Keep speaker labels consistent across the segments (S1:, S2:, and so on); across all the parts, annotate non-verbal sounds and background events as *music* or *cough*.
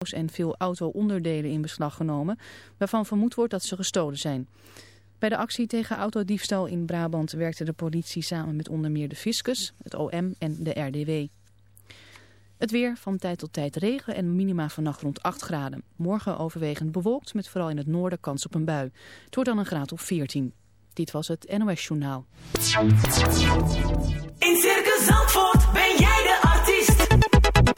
S1: en veel auto-onderdelen in beslag genomen, waarvan vermoed wordt dat ze gestolen zijn. Bij de actie tegen autodiefstal in Brabant werkte de politie samen met onder meer de Fiscus, het OM en de RDW. Het weer, van tijd tot tijd regen en minima vannacht rond 8 graden. Morgen overwegend bewolkt met vooral in het noorden kans op een bui. Het wordt dan een graad of 14. Dit was het NOS Journaal.
S2: In Circus Zandvoort ben jij de.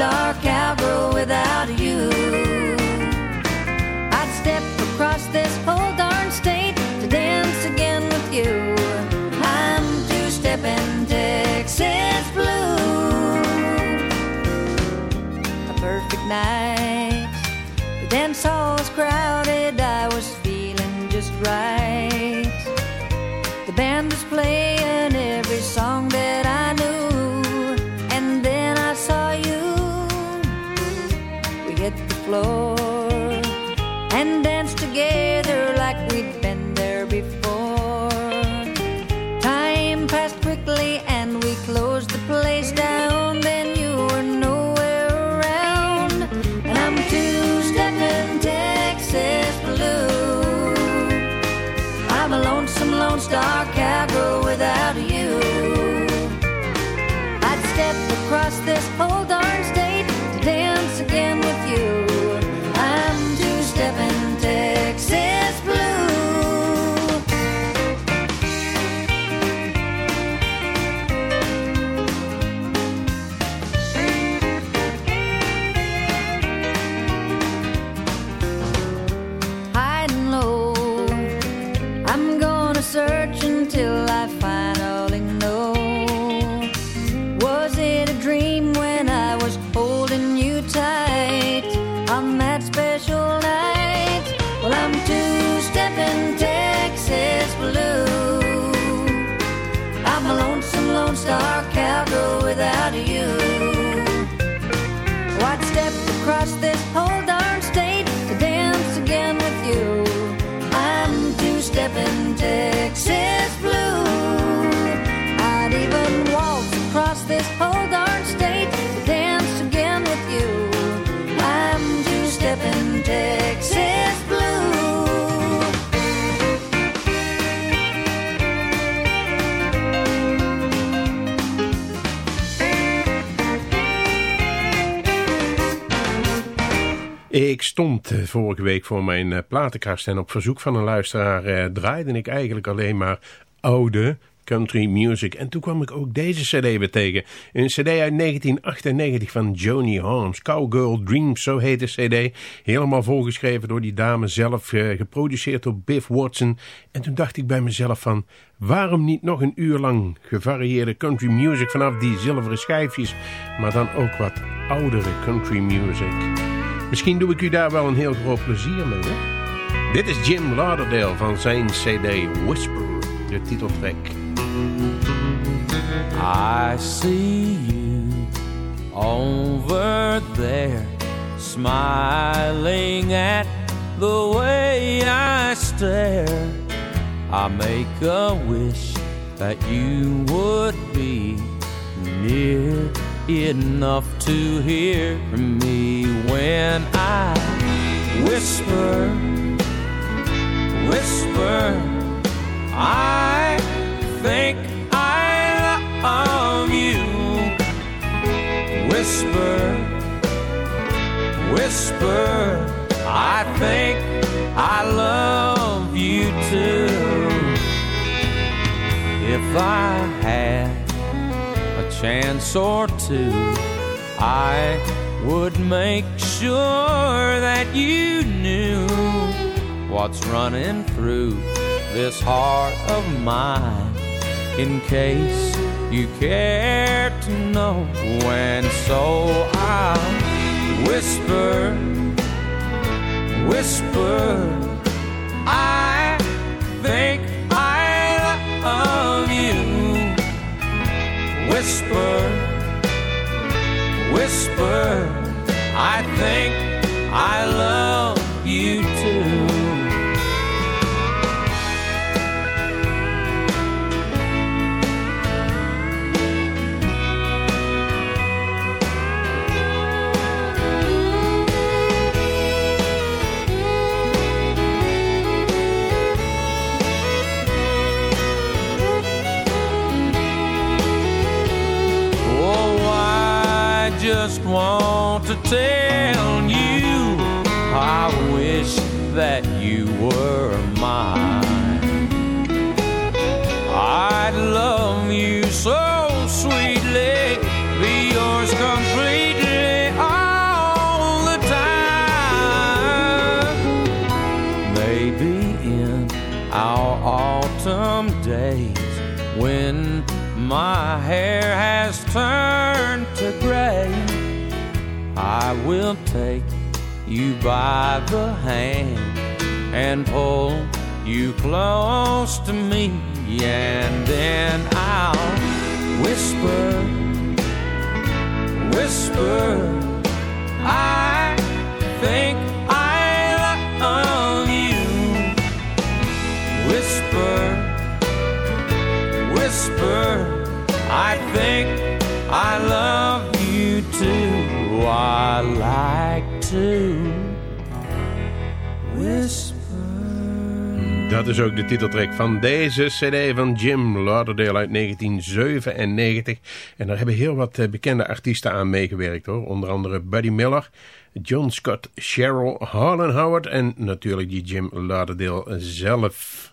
S3: Star cowgirl without you. I'd step across this whole darn state to dance again with you. I'm two-stepping Texas blue. A perfect night. The dance hall was crowded. I was feeling just right.
S4: Ik stond eh, vorige week voor mijn eh, platenkast en op verzoek van een luisteraar eh, draaide ik eigenlijk alleen maar oude country music. En toen kwam ik ook deze cd weer tegen. Een cd uit 1998 van Joni Holmes. Cowgirl Dreams, zo heet de cd. Helemaal volgeschreven door die dame zelf, eh, geproduceerd door Biff Watson. En toen dacht ik bij mezelf van, waarom niet nog een uur lang gevarieerde country music vanaf die zilveren schijfjes, maar dan ook wat oudere country music. Misschien doe ik u daar wel een heel groot plezier mee. Hè? Dit is Jim Lauderdale van zijn cd Whisper, de titeltrack.
S5: I see you over there, smiling at the way I stare. I make a wish that you would be near enough to hear me when I whisper, whisper. I think I love you. Whisper, whisper, I think I love you too. If I had chance or two, I would make sure that you knew what's running through this heart of mine in case you care to know. when. so I'll whisper, whisper, I think Whisper, whisper, I think I love take I will take you by the hand and pull you close to me, and then I'll whisper, whisper, I think I love you. Whisper, whisper, I think I love you too. I like to whisper.
S4: Dat is ook de titeltrack van deze cd van Jim Lauderdale uit 1997. En daar hebben heel wat eh, bekende artiesten aan meegewerkt hoor. Onder andere Buddy Miller, John Scott, Cheryl, Harlan Howard en natuurlijk die Jim Lauderdale zelf.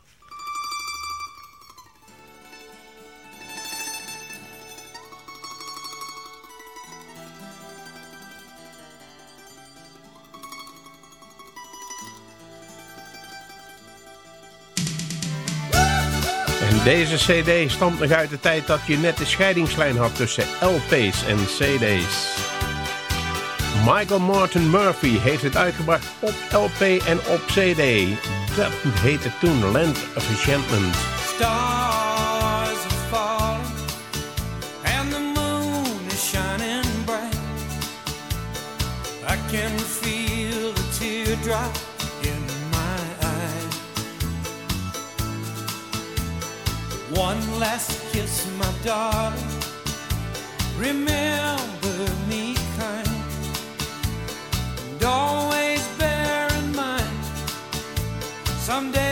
S4: Deze cd stamt nog uit de tijd dat je net de scheidingslijn had tussen LP's en cd's. Michael Martin Murphy heeft het uitgebracht op LP en op cd. Dat heette toen Land of Enchantment.
S5: Last kiss, my darling. Remember me kind. And always bear in mind someday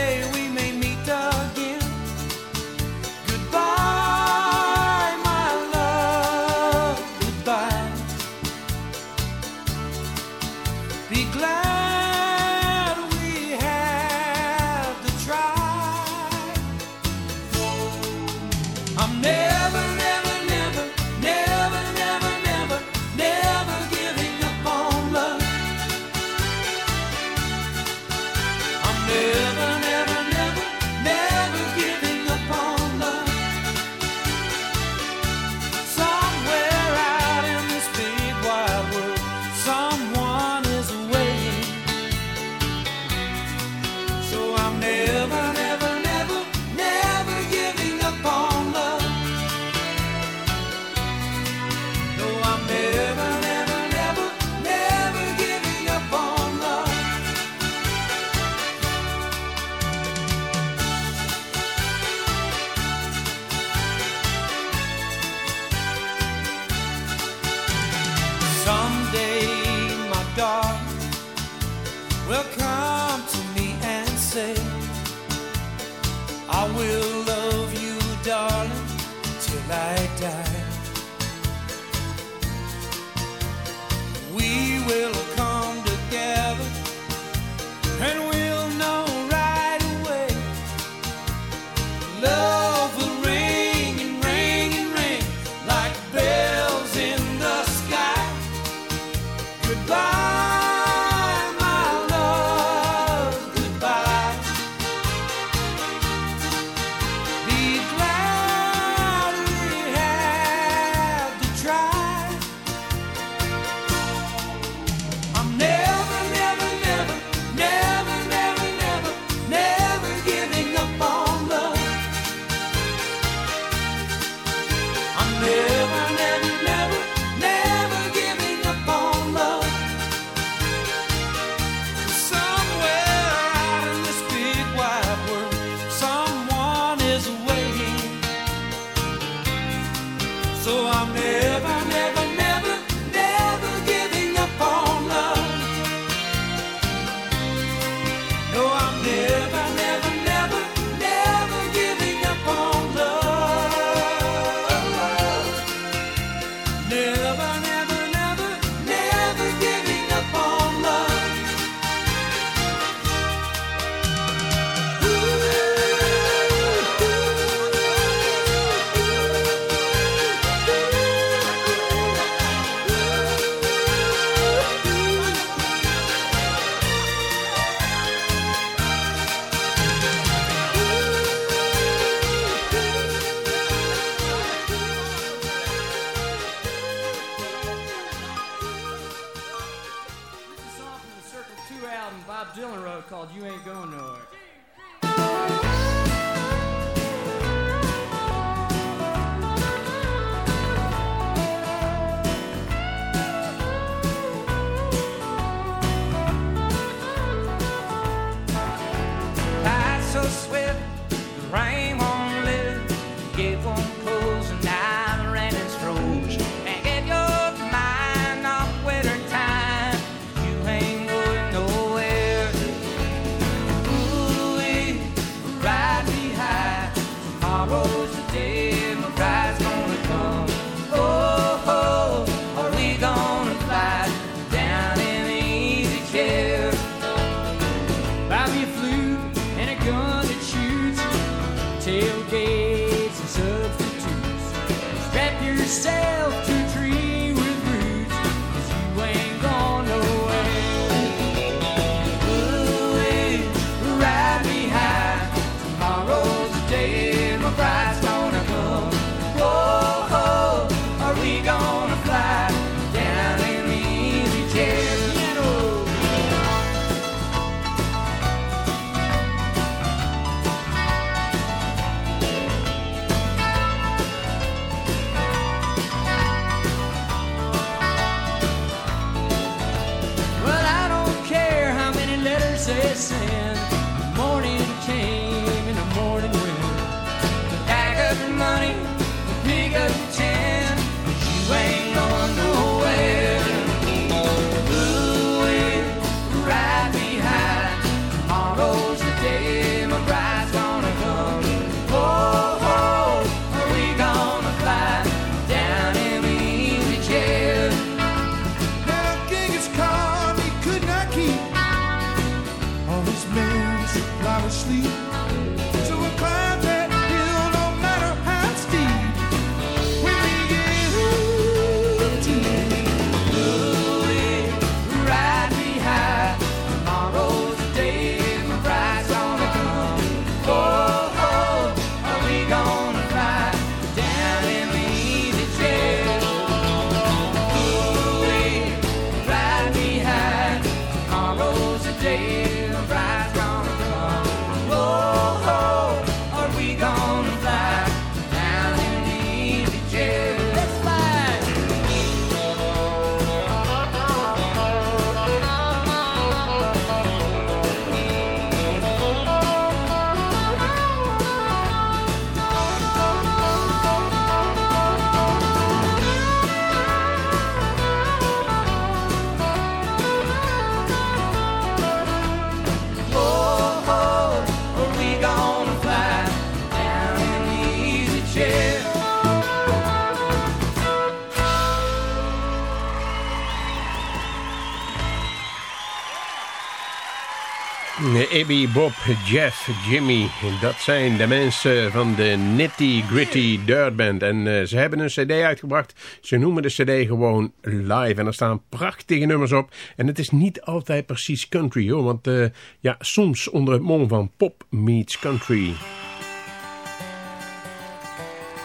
S4: Ibby, Bob, Jeff, Jimmy, dat zijn de mensen van de Nitty Gritty Dirt Band. En eh, ze hebben een cd uitgebracht. Ze noemen de cd gewoon live. En er staan prachtige nummers op. En het is niet altijd precies country hoor. Want eh, ja, soms onder het mom van pop meets country.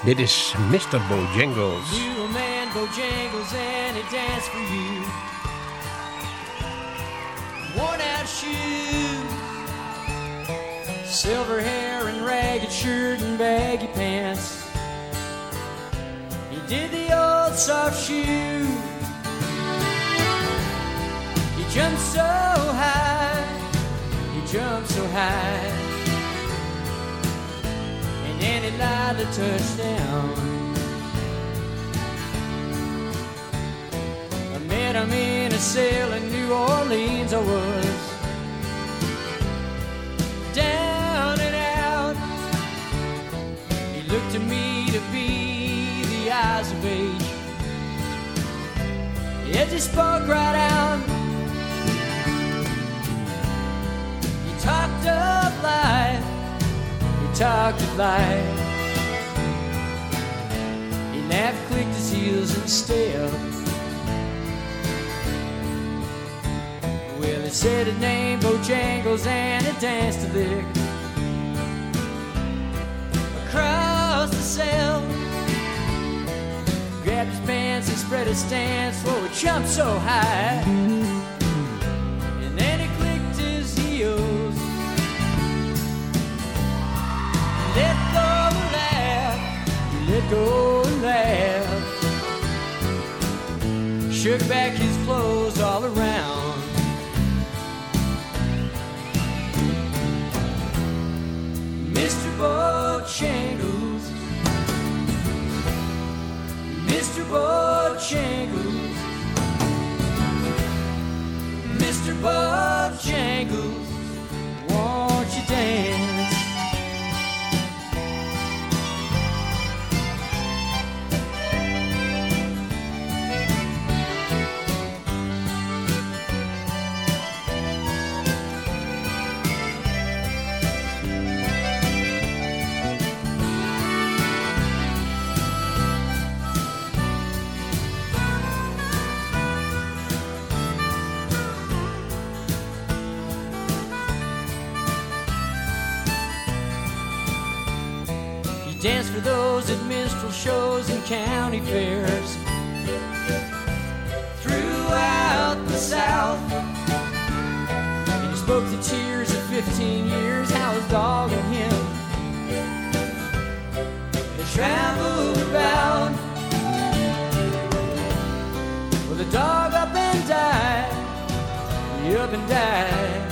S4: Dit is Mr. Bojangles.
S6: You a man Bojangles and he danced for you. Worn out shoes, silver hair and ragged shirt and baggy pants. He did the old soft shoe. He jumped so high, he jumped so high. And then he lied the touchdown. I met him in a cell in New Orleans. I was down It just spoke right out. He talked of life. He talked of life. He laughed, clicked his heels and stepped. Well, he said his name, Bojangles, and he danced a lick across the cell. Grabbed his pants and spread his stance. Whoa, he jump so high. And then he clicked his heels. Let go and laugh. Let go and laugh. Shook back his clothes all around. Mr. Bojangles, Mr. Bojangles, won't you dance? At minstrel shows and county fairs throughout the South. And you spoke the tears of 15 years, how his dog and him had traveled about. Well, the dog up and died, he up and died.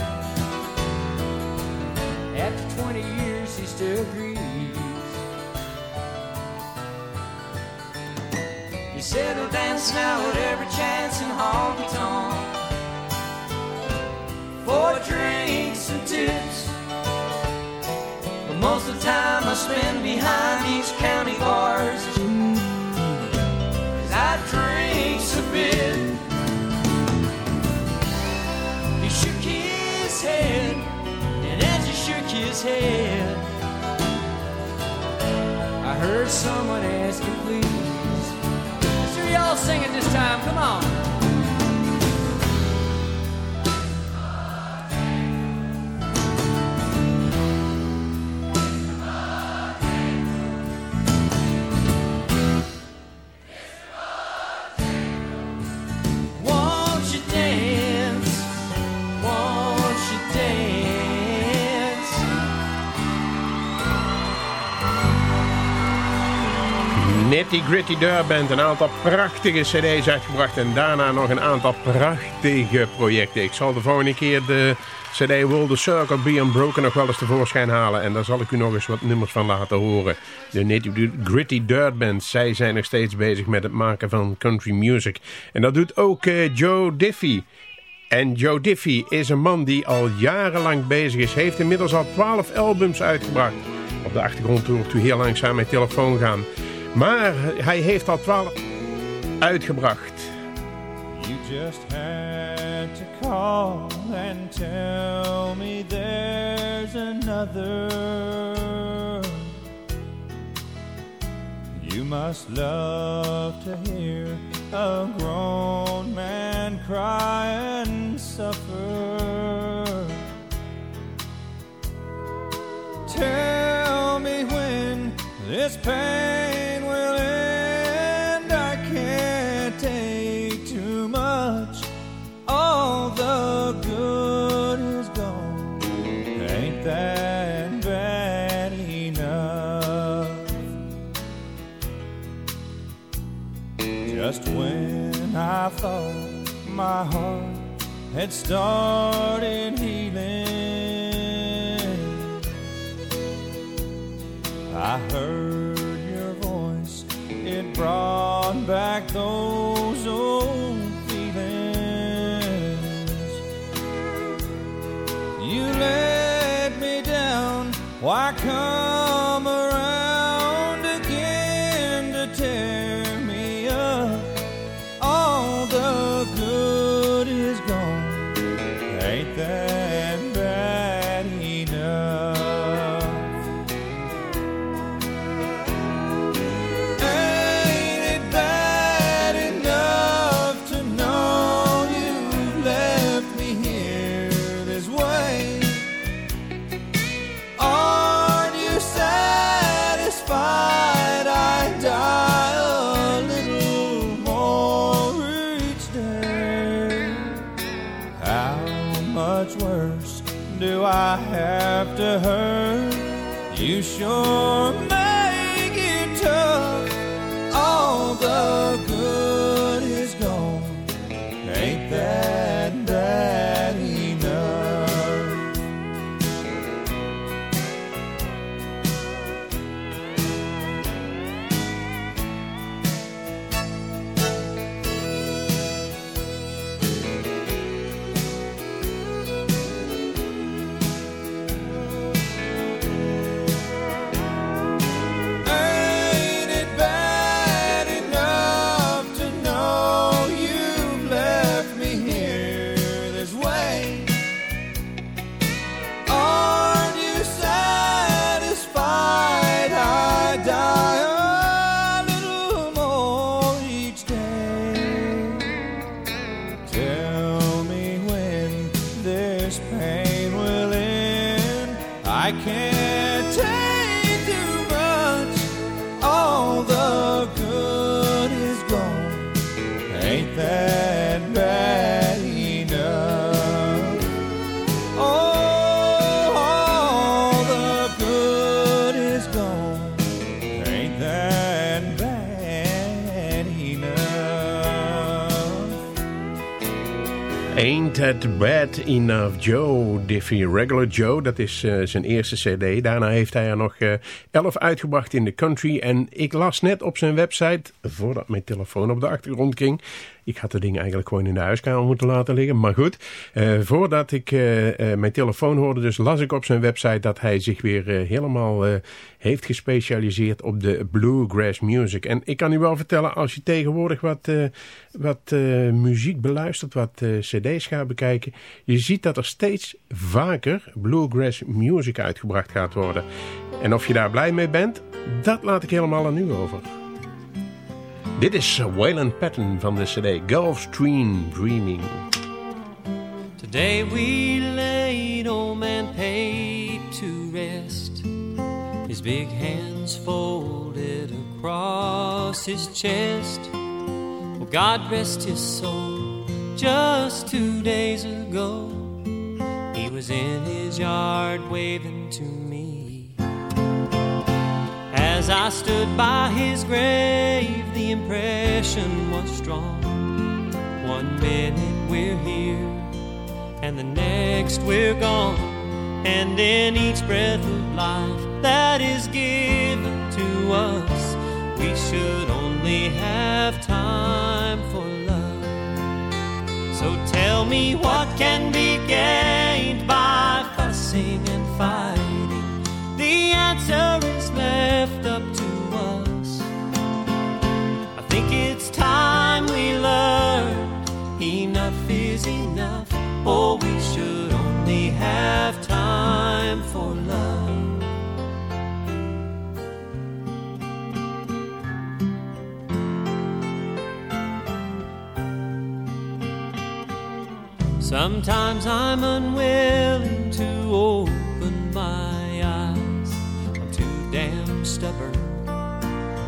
S6: After 20 years, he still grieves. Settle dancing out at every chance in honky tonk for drinks and tips. But most of the time I spend behind these county bars. Cause I drink a bit. He shook his head, and as he shook his head, I heard someone asking, please. So y'all sing it this time, come on.
S4: Nitty Gritty Band, een aantal prachtige cd's uitgebracht en daarna nog een aantal prachtige projecten. Ik zal de volgende keer de cd Will the Circle Be Unbroken nog wel eens tevoorschijn halen en daar zal ik u nog eens wat nummers van laten horen. De Nitty Gritty Dirt Band, zij zijn nog steeds bezig met het maken van country music. En dat doet ook eh, Joe Diffie. En Joe Diffie is een man die al jarenlang bezig is. Heeft inmiddels al 12 albums uitgebracht. Op de achtergrond hoort u heel langzaam mijn telefoon gaan. Maar hij heeft al 12 uitgebracht.
S7: You just had to call and tell me there's another. You must love to hear a grown man cry and suffer. Tell me when this pain Just when I thought my heart had started healing. I heard your voice, it brought back those old feelings. You let me down, why come hurt?
S8: That Bad Enough
S4: Joe Diffie. Regular Joe, dat is eh, zijn eerste cd. Daarna heeft hij er nog eh, elf uitgebracht in de country. En ik las net op zijn website, voordat mijn telefoon op de achtergrond ging... Ik had de dingen eigenlijk gewoon in de huiskamer moeten laten liggen. Maar goed, eh, voordat ik eh, eh, mijn telefoon hoorde, dus las ik op zijn website dat hij zich weer helemaal heeft gespecialiseerd op de bluegrass music. En ik kan u wel vertellen, als je tegenwoordig wat, wat muziek beluistert, wat cd's gaat bekijken, je ziet dat er steeds vaker bluegrass music uitgebracht gaat worden. En of je daar blij mee bent, dat laat ik helemaal aan u over. Dit is eh, Waylon Patton van de cd Gulfstream Dreaming.
S9: Today we laid old man Pate to rest. His big hands folded across his chest. Well, God rest his soul. Just two days ago, he was in his yard waving to me. As I stood by his grave, the impression was strong. One minute we're here and the next we're gone. And in each breath of life that is given to us, we should only have time for love. So tell me what can be gained Oh, we should only have time for love. Sometimes I'm unwilling to open my eyes. I'm too damn stubborn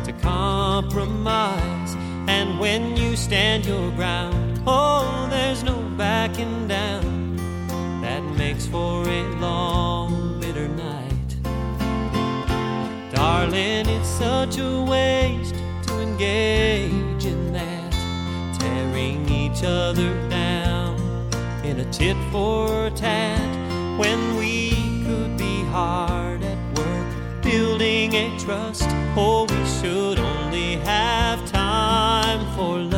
S9: to compromise. And when you stand your ground, oh, there's no backing down. That makes for a long, bitter night. Darling, it's such a waste to engage in that, tearing each other down in a tit for tat when we could be hard at work building a trust. Oh, we should only have time for love.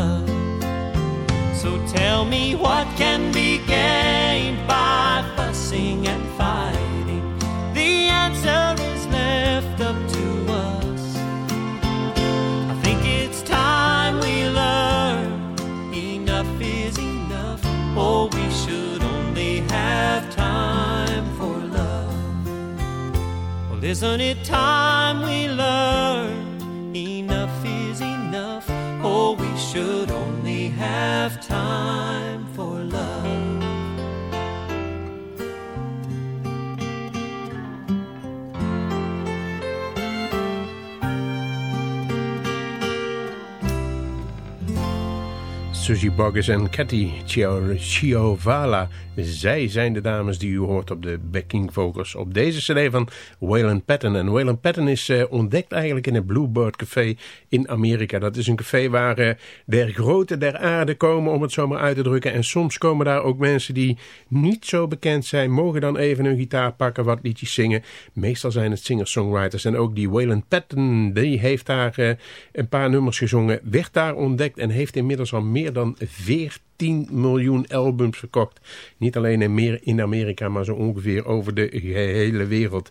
S9: So tell me what can be gained by fussing and fighting. The answer is left up to us. I think it's time we learn enough is enough. Oh, we should only have time for love. Well, isn't it time we learn enough is enough? Oh, we should only have time
S4: Suzy Boggess en Cathy Chio- Chiovala. Zij zijn de dames die u hoort op de backing vocals op deze cd van Waylon Patton. En Waylon Patton is eh, ontdekt eigenlijk in het Bluebird Café in Amerika. Dat is een café waar eh, der grote der aarde komen, om het zo maar uit te drukken. En soms komen daar ook mensen die niet zo bekend zijn, mogen dan even hun gitaar pakken, wat liedjes zingen. Meestal zijn het singer-songwriters. En ook die Waylon Patton, die heeft daar eh, een paar nummers gezongen, werd daar ontdekt en heeft inmiddels al meer dan 14 miljoen albums verkocht. Niet alleen in, Amerika, maar zo ongeveer over de gehele wereld.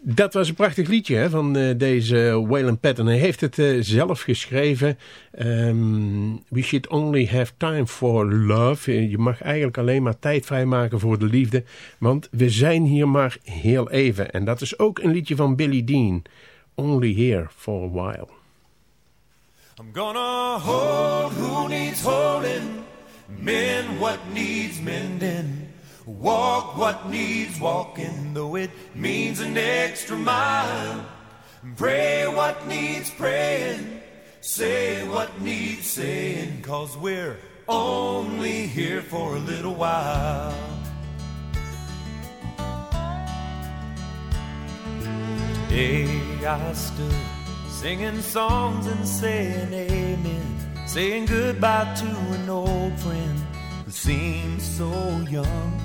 S4: Dat was een prachtig liedje hè, van eh, deze Waylon Patton. Hij heeft het eh, zelf geschreven. Ehm, we should only have time for love. Eh, Je mag eigenlijk alleen maar tijd vrijmaken voor de liefde. Want we zijn hier maar heel even. En dat is ook een liedje van Billy Dean. Only here for a while.
S8: I'm gonna hold who needs holding, mend what needs mending. Walk what needs walking, though it means an extra mile. Pray what needs praying, say what needs saying, cause we're only here for a little while. Today I stood singing songs and saying amen, saying goodbye to an old friend who seemed so young.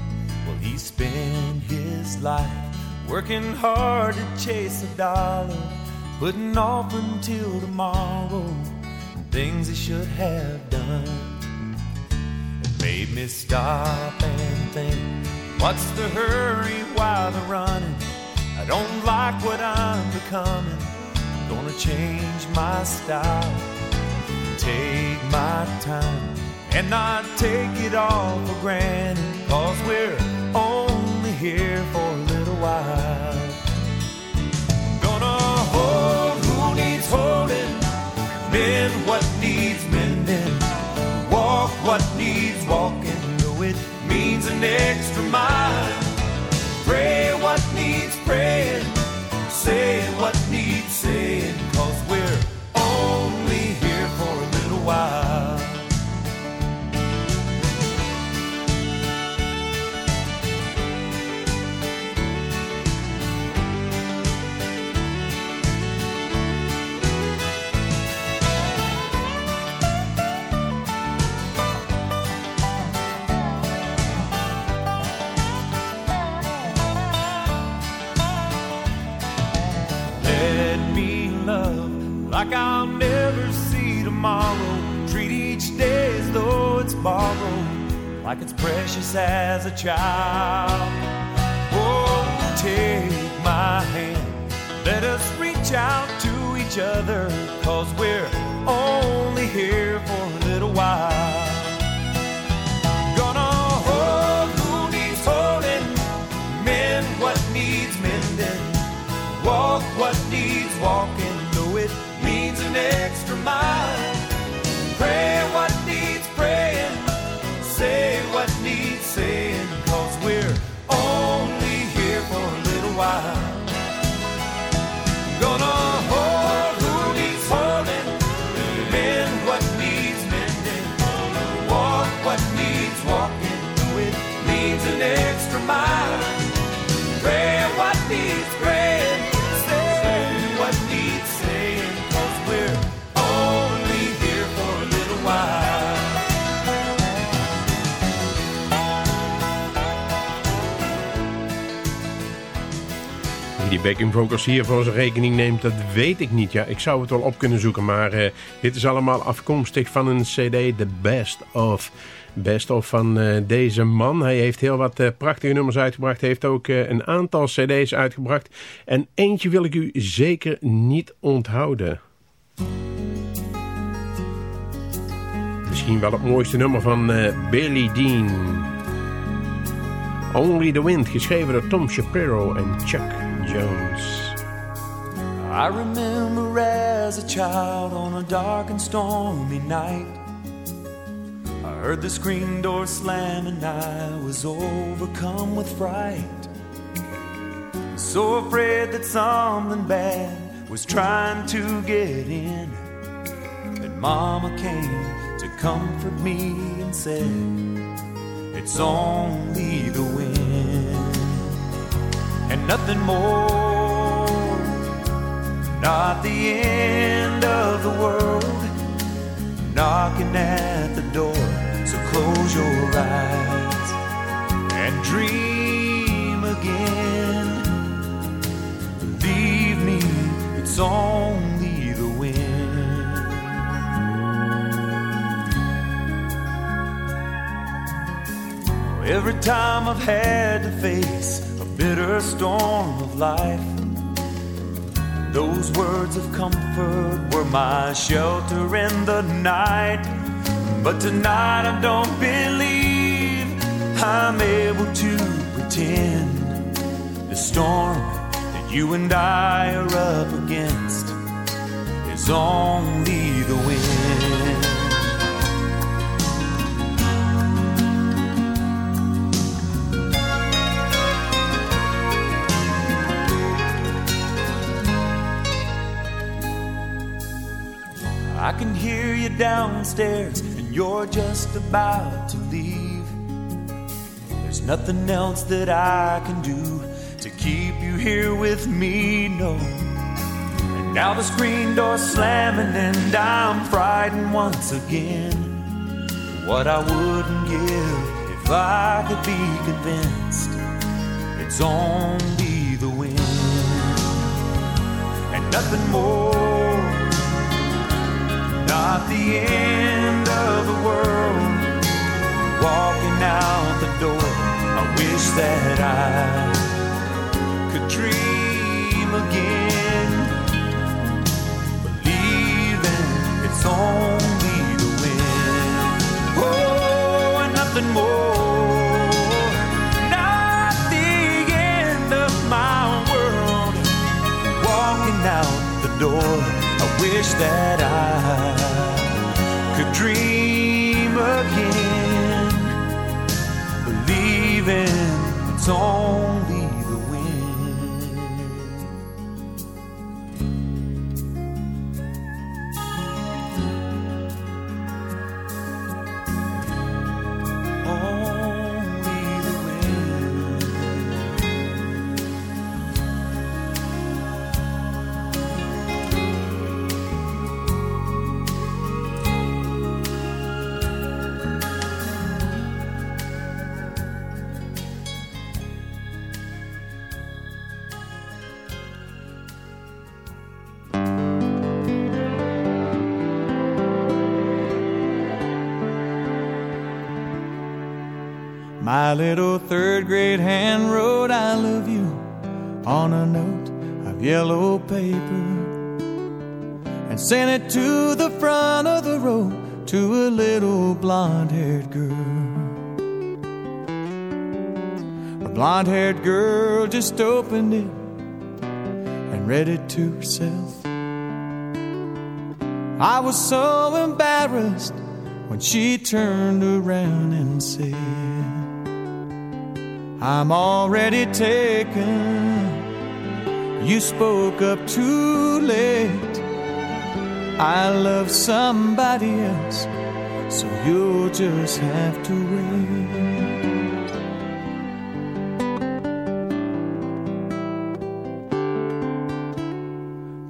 S8: Well, he spent his life working hard to chase a dollar, putting off until tomorrow things he should have done. It made me stop and think, what's the hurry while the running? I don't like what I'm becoming. Gonna change my style, take my time, and not take it all for granted. Cause we're only here for a little while. Gonna hold who needs holding, mend what needs mending, walk what needs walking, though it means an extra mile. Pray what needs praying, tomorrow. Treat each day as though it's borrowed, like it's precious as a child. Oh, take my hand, let us reach out to each other, cause we're only here for a little while.
S4: Backing vocals hier voor zijn rekening neemt, dat weet ik niet. Ja, ik zou het wel op kunnen zoeken, maar eh, dit is allemaal afkomstig van een cd, The Best Of. Best of van eh, deze man. Hij heeft heel wat eh, prachtige nummers uitgebracht. Hij heeft ook een aantal cd's uitgebracht. En eentje wil ik u zeker niet onthouden. Misschien wel het mooiste nummer van Billy Dean. Only the Wind, geschreven door Tom Shapiro en Chuck Jones.
S8: I remember as a child on a dark and stormy night. I heard the screen door slam and I was overcome with fright. So afraid that something bad was trying to get in. And Mama came to comfort me and said, It's only the wind and nothing more. Not the end of the world knocking at the door. So close your eyes and dream again. Believe me, it's only the wind. Every time I've had to face bitter storm of life. Those words of comfort were my shelter in the night. But tonight I don't believe I'm able to pretend the storm that you and I are up against is only I can hear you downstairs and you're just about to leave. There's nothing else that I can do to keep you here with me, no. And now the screen door's slamming and I'm frightened once again. What I wouldn't give if I could be convinced it's only the wind and nothing more. Not the end of the world. Walking out the door, I wish that I could dream again. Believing it's only the wind. Oh, and nothing more. Not the end of my world. Walking out the door, I wish that I it's
S10: My little third grade hand wrote I love you on a note of yellow paper and sent it to the front of the row to a little blonde haired girl. The blonde haired girl just opened it and read it to herself. I was so embarrassed when she turned around and said, I'm already taken. You spoke up too late. I love somebody else, so you'll just have to wait.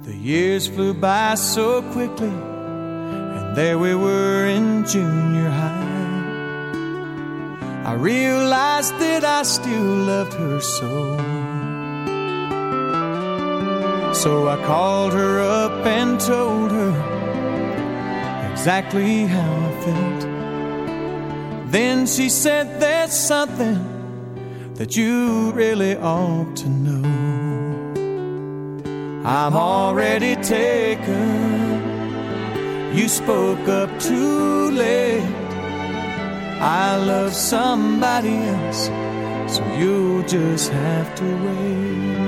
S10: The years flew by so quickly, and there we were in junior high. I realized that I still loved her so. So I called her up and told her exactly how I felt. Then she said, There's something that you really ought to know. I'm already taken. You spoke up too late. I love somebody else, so you'll just have to wait.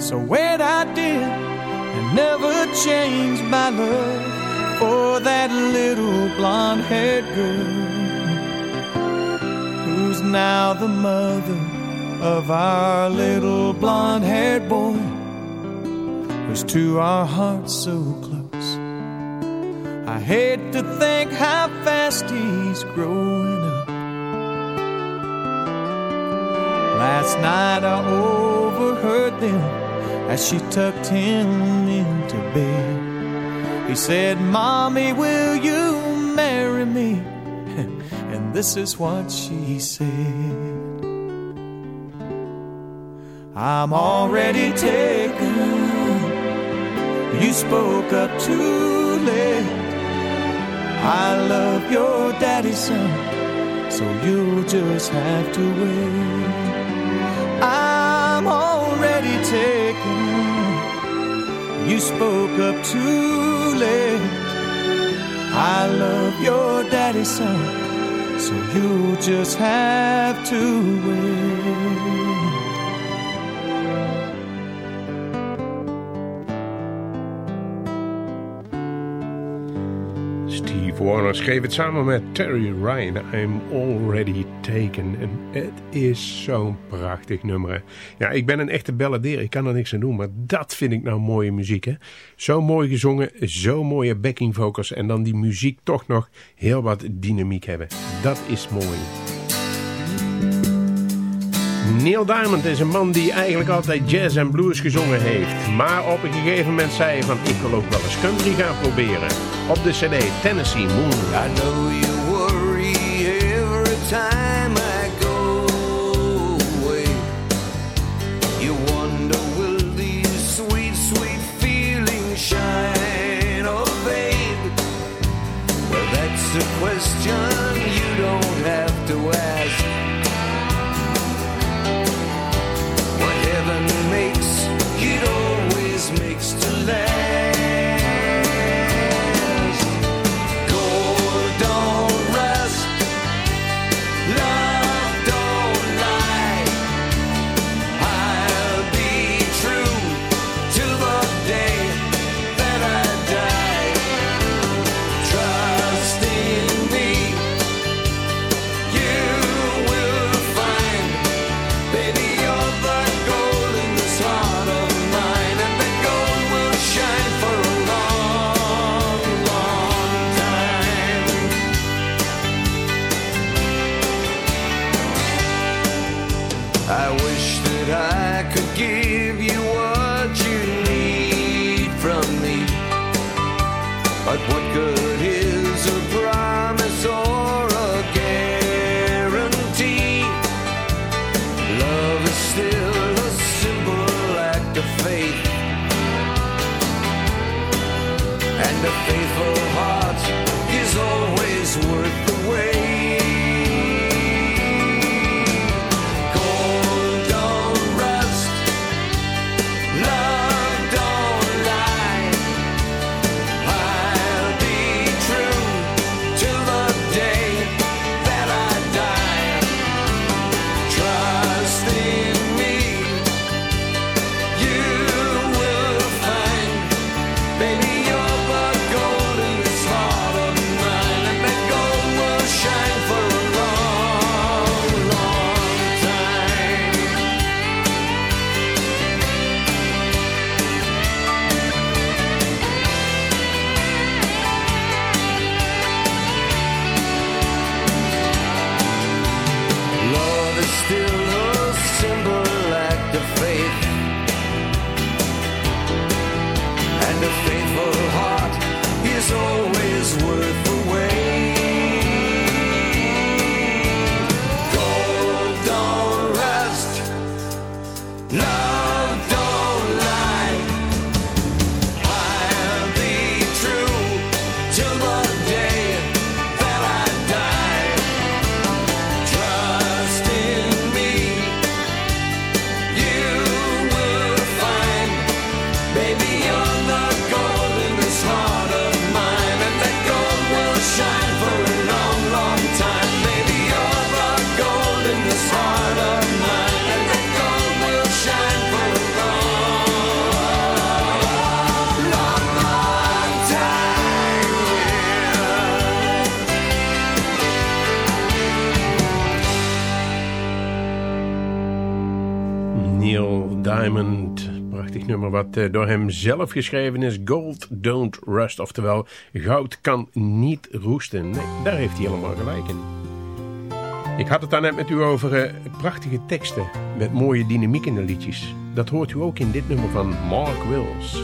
S10: So wait, I did, and never changed my love for that little blonde haired girl who's now the mother of our little blonde haired boy who's to our hearts so close. I hate to think how fast he's growing up. Last night I overheard them as she tucked him into bed. He said, Mommy, will you marry me? *laughs* and this is what she said. I'm already taken. You spoke up too late. I love your daddy's son, so you'll just have to wait. I'm already taken. You spoke up too late. I love your daddy's son, so you'll just have to wait.
S4: Warner schreef het samen met Terry Ryan. I'm already taken. En het is zo'n prachtig nummer. Ja, ik ben een echte balladeer. Ik kan er niks aan doen. Maar dat vind ik nou mooie muziek. Hè? Zo mooi gezongen. Zo mooie backing vocals. En dan die muziek toch nog heel wat dynamiek hebben. Dat is mooi. Neil Diamond is een man die eigenlijk altijd jazz en blues gezongen heeft. Maar op een gegeven moment zei hij van ik wil ook wel eens country gaan proberen. Op de cd Tennessee Moon.
S11: I know you worry every time
S4: Prachtig nummer wat eh, door hem zelf geschreven is. Gold don't rust. Oftewel, goud kan niet roesten. Nee, daar heeft hij helemaal gelijk in. Ik had het daarnet met u over eh, prachtige teksten. Met mooie dynamiek in de liedjes. Dat hoort u ook in dit nummer van Mark Wills.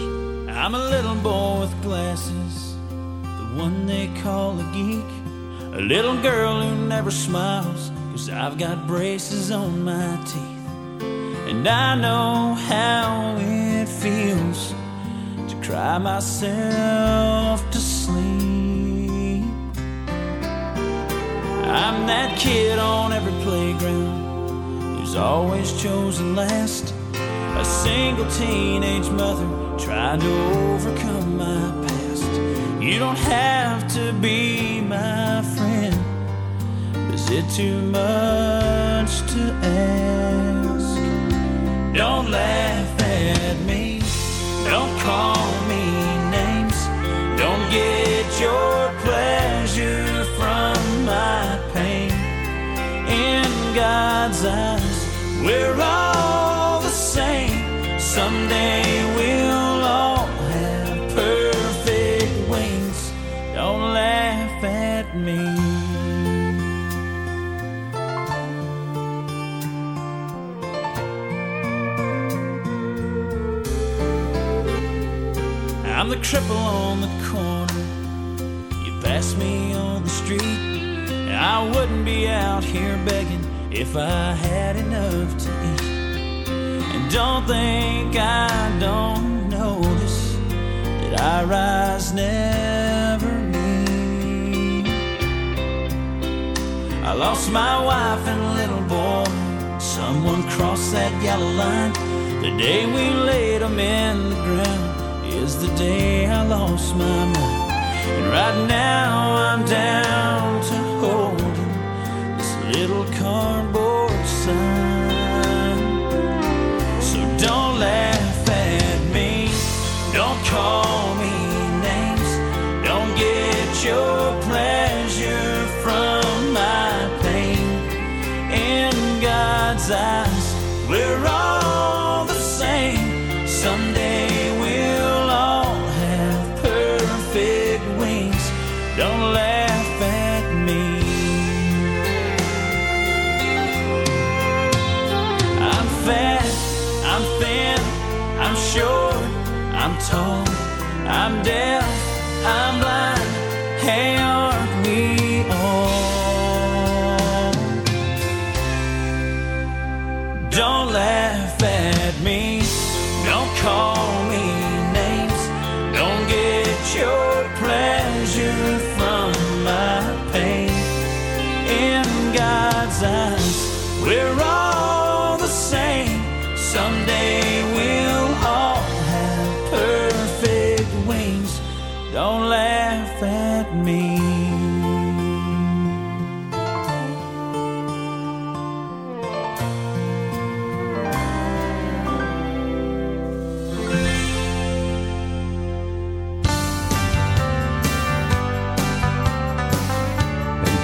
S12: I'm a little boy with glasses, the one they call a geek. A little girl who never smiles, cause I've got braces on my teeth. And I know how it feels to cry myself to sleep. I'm that kid on every playground who's always chosen last. A single teenage mother trying to overcome my past. You don't have to be my friend. Is it too much to ask? Don't laugh at me. Don't call me names. Don't get your pleasure from my pain.
S5: In God's eyes, we're all the same. Someday I'm the cripple on the corner. You pass me on the street. And I wouldn't be out here begging if I had enough to eat. And don't think I don't notice that I rise never meet. I lost my wife and little boy. Someone crossed that yellow line. The day we laid them in the ground the day I lost my mind. And right now I'm down to holding this little cardboard sign. So don't laugh at me, don't call me names, don't get your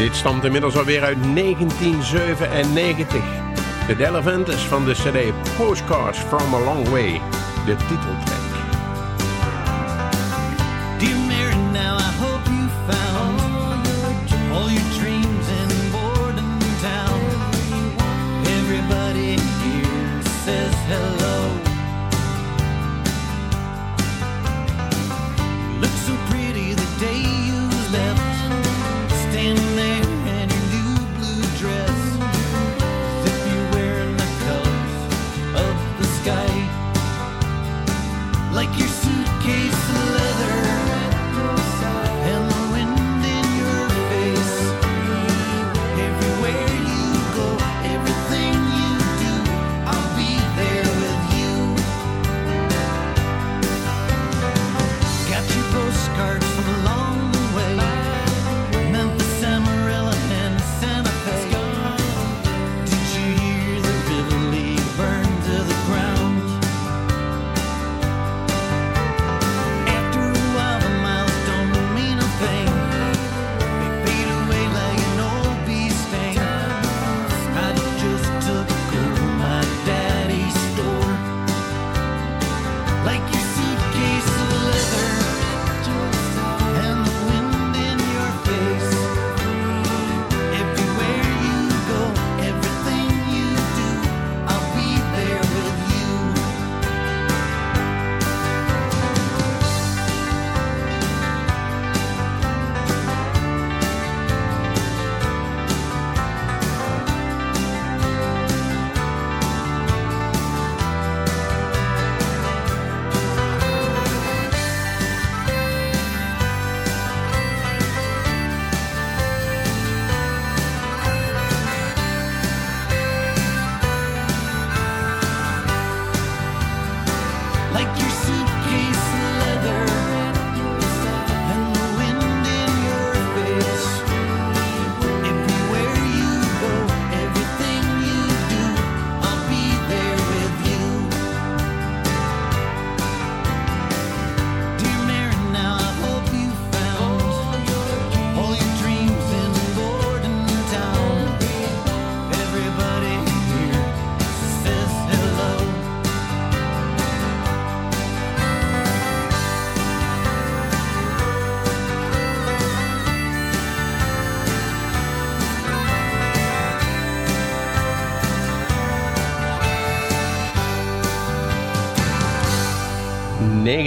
S10: dit stamt inmiddels alweer uit 1997. The Delavantes van de cd Postcards from a Long Way. De titeltrack.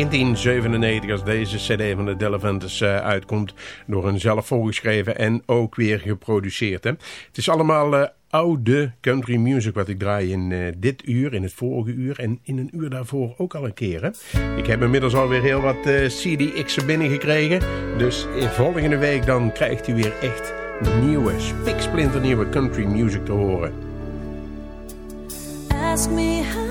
S4: 1997 als deze cd van de Delavantes uh, uitkomt. Door een zelf voorgeschreven en ook weer geproduceerd. Hè. Het is allemaal uh, oude country music wat ik draai in uh, dit uur, in het vorige uur en in een uur daarvoor ook al een keer. Hè. Ik heb inmiddels alweer heel wat CDX'en binnengekregen. Dus volgende week dan krijgt u weer echt nieuwe, spiksplinternieuwe country music te horen.
S3: Ask me how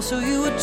S3: Show you a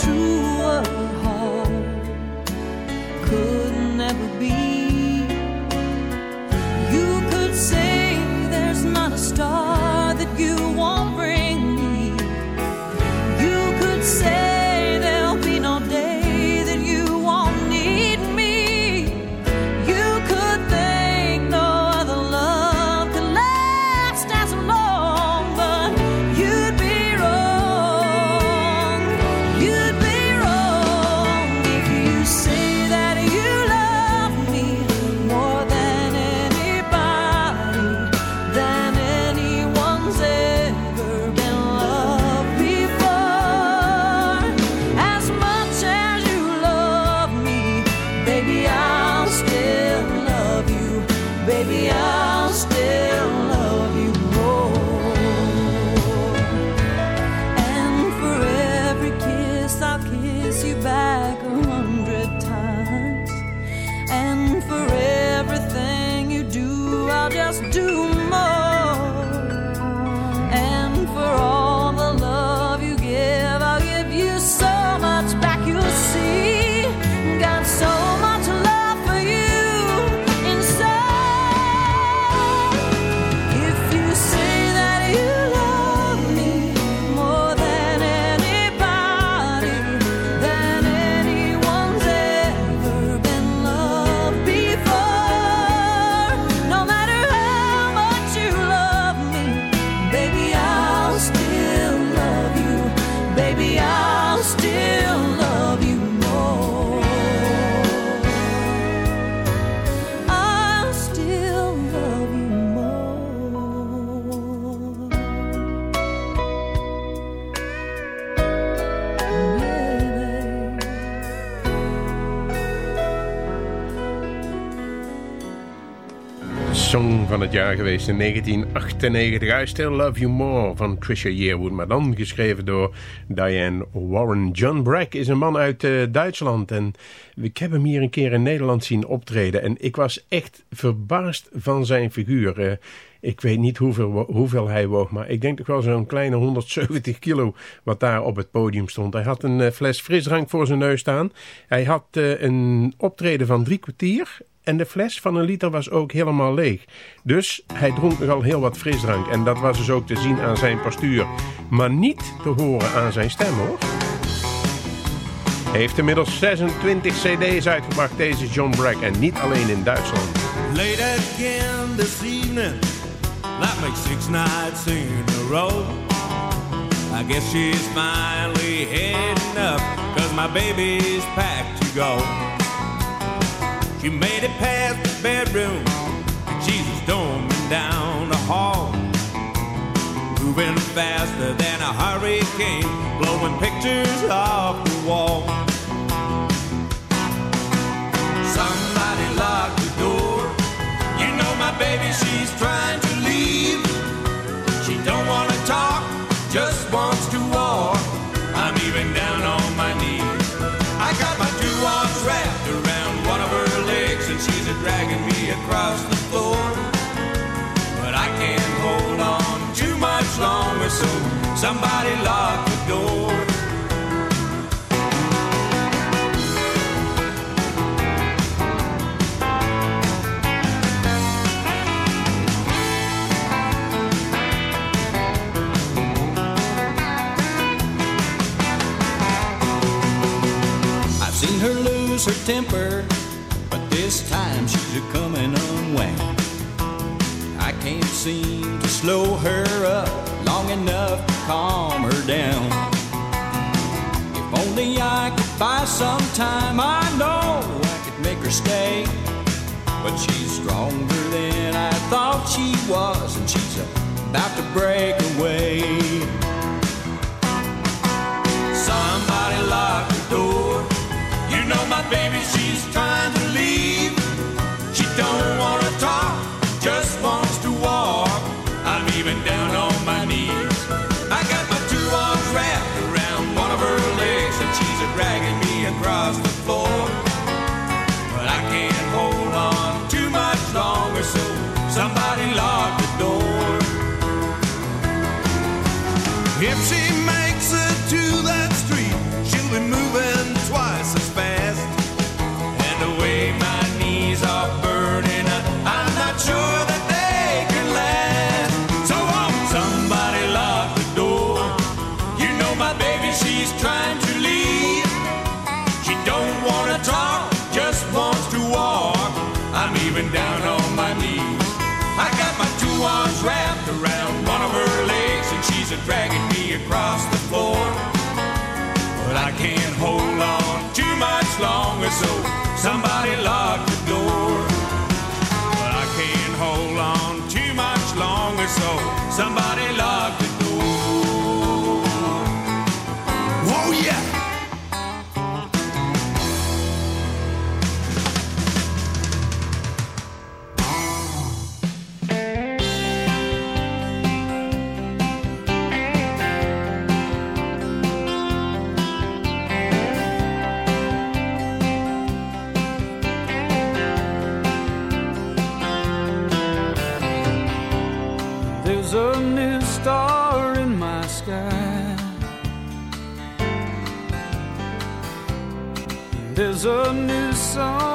S4: Song van het jaar geweest in 1998. I Still Love You More van Trisha Yearwood. Maar dan geschreven door Diane Warren. John Brack is een man uit eh, Duitsland. En ik heb hem hier een keer in Nederland zien optreden. En ik was echt verbaasd van zijn figuur. Eh, ik weet niet hoeveel, hoeveel hij woog, maar ik denk toch wel zo'n kleine 170 kilo wat daar op het podium stond. Hij had een eh, fles frisdrank voor zijn neus staan. Hij had een optreden van drie kwartier. En de fles van een liter was ook helemaal leeg. Dus hij dronk nogal heel wat frisdrank. En dat was dus ook te zien aan zijn postuur. Maar niet te horen aan zijn stem hoor. Heeft inmiddels 26 cd's uitgebracht, deze John Brack. En niet alleen in Duitsland.
S8: Late again this evening. That makes six nights in a row. I guess she's finally heading up. Cause my baby's packed to go. She made it past the bedroom. And she's storming down the hall. Moving faster than a hurricane. Blowing pictures off the wall. Somebody lock the door. You know my baby, she's trying to somebody lock the door.
S7: I've seen her lose her temper, but this time she's a coming unwound. I can't seem to slow her up long enough calm her down. If only I could buy some time, I know I could make her stay. But she's stronger than I thought she was, and she's about to break away.
S8: Somebody lock the door. You know my baby, she's trying to leave. She don't wanna talk, just wants to walk. I'm even down so
S6: There's a new song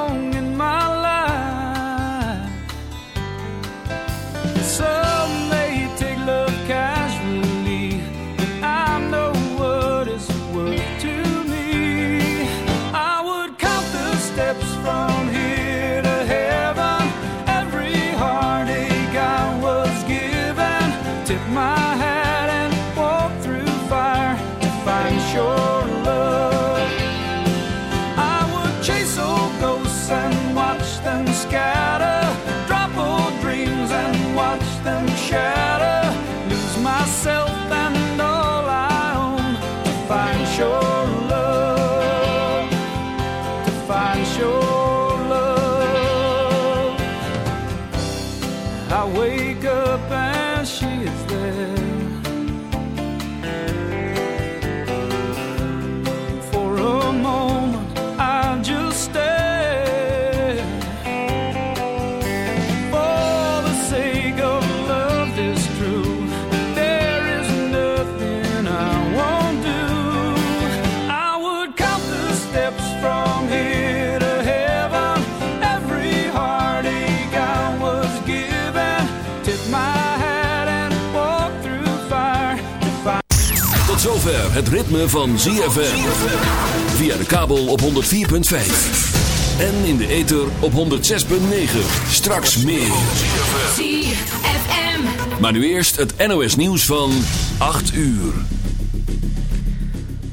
S13: zover het ritme van ZFM. Via de kabel op 104.5. En in de ether op 106.9. Straks meer.
S2: ZFM.
S13: Maar nu eerst het NOS nieuws van 8 uur.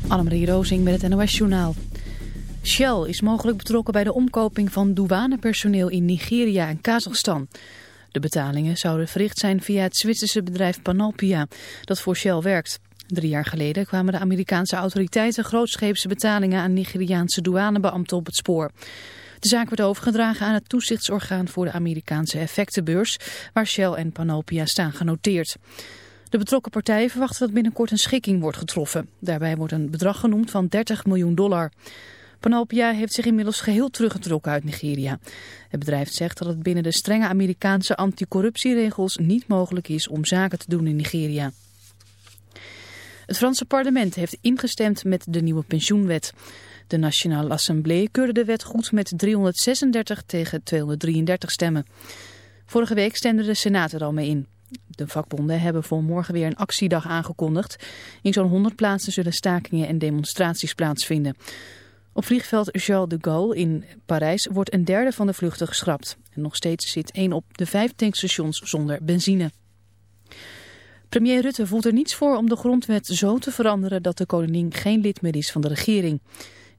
S1: Annemarie Rozing met het NOS Journaal. Shell is mogelijk betrokken bij de omkoping van douanepersoneel in Nigeria en Kazachstan. De betalingen zouden verricht zijn via het Zwitserse bedrijf Panalpia, dat voor Shell werkt. Drie jaar geleden kwamen de Amerikaanse autoriteiten grootscheepse betalingen aan Nigeriaanse douanebeambten op het spoor. De zaak werd overgedragen aan het toezichtsorgaan voor de Amerikaanse effectenbeurs, waar Shell en Panalpia staan genoteerd. De betrokken partijen verwachten dat binnenkort een schikking wordt getroffen. Daarbij wordt een bedrag genoemd van 30 miljoen dollar. Panalpia heeft zich inmiddels geheel teruggetrokken uit Nigeria. Het bedrijf zegt dat het binnen de strenge Amerikaanse anticorruptieregels niet mogelijk is om zaken te doen in Nigeria. Het Franse parlement heeft ingestemd met de nieuwe pensioenwet. De Nationale Assemblée keurde de wet goed met 336 tegen 233 stemmen. Vorige week stemde de Senaat er al mee in. De vakbonden hebben voor morgen weer een actiedag aangekondigd. In zo'n 100 plaatsen zullen stakingen en demonstraties plaatsvinden. Op vliegveld Charles de Gaulle in Parijs wordt een derde van de vluchten geschrapt. En nog steeds zit één op de vijf tankstations zonder benzine. Premier Rutte voelt er niets voor om de grondwet zo te veranderen dat de koningin geen lid meer is van de regering.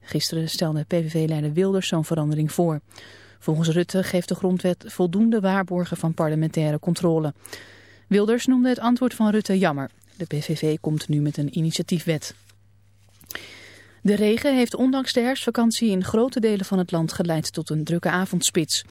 S1: Gisteren stelde PVV-leider Wilders zo'n verandering voor. Volgens Rutte geeft de grondwet voldoende waarborgen van parlementaire controle. Wilders noemde het antwoord van Rutte jammer. De PVV komt nu met een initiatiefwet. De regen heeft ondanks de herfstvakantie in grote delen van het land geleid tot een drukke avondspits.